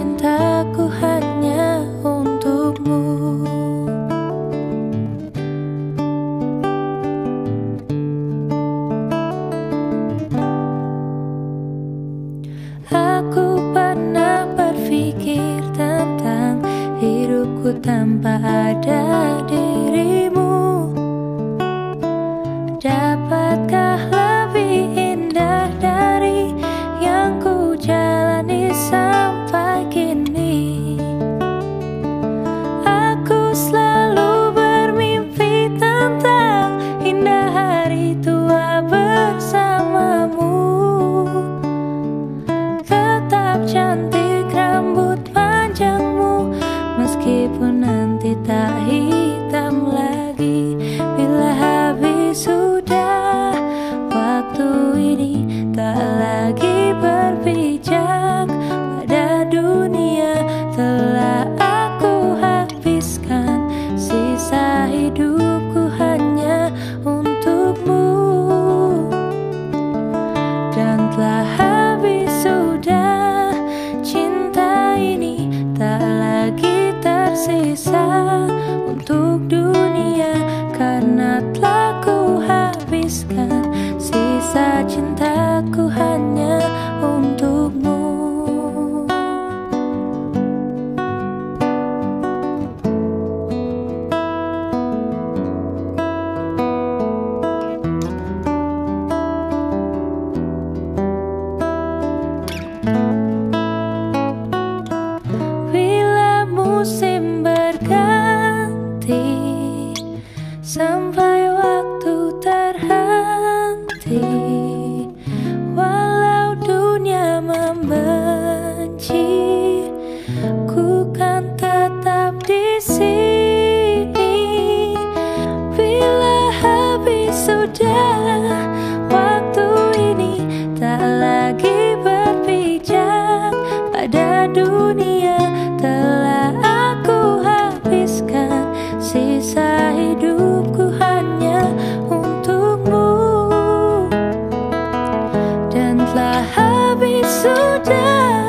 cintaku hanya untukmu. Aku pernah berpikir tentang hidupku tanpa ada dirimu. Dapatkah meskipun nanti tak hitam lagi Bila habis sudah waktu ini tak 简单。telah so sudah.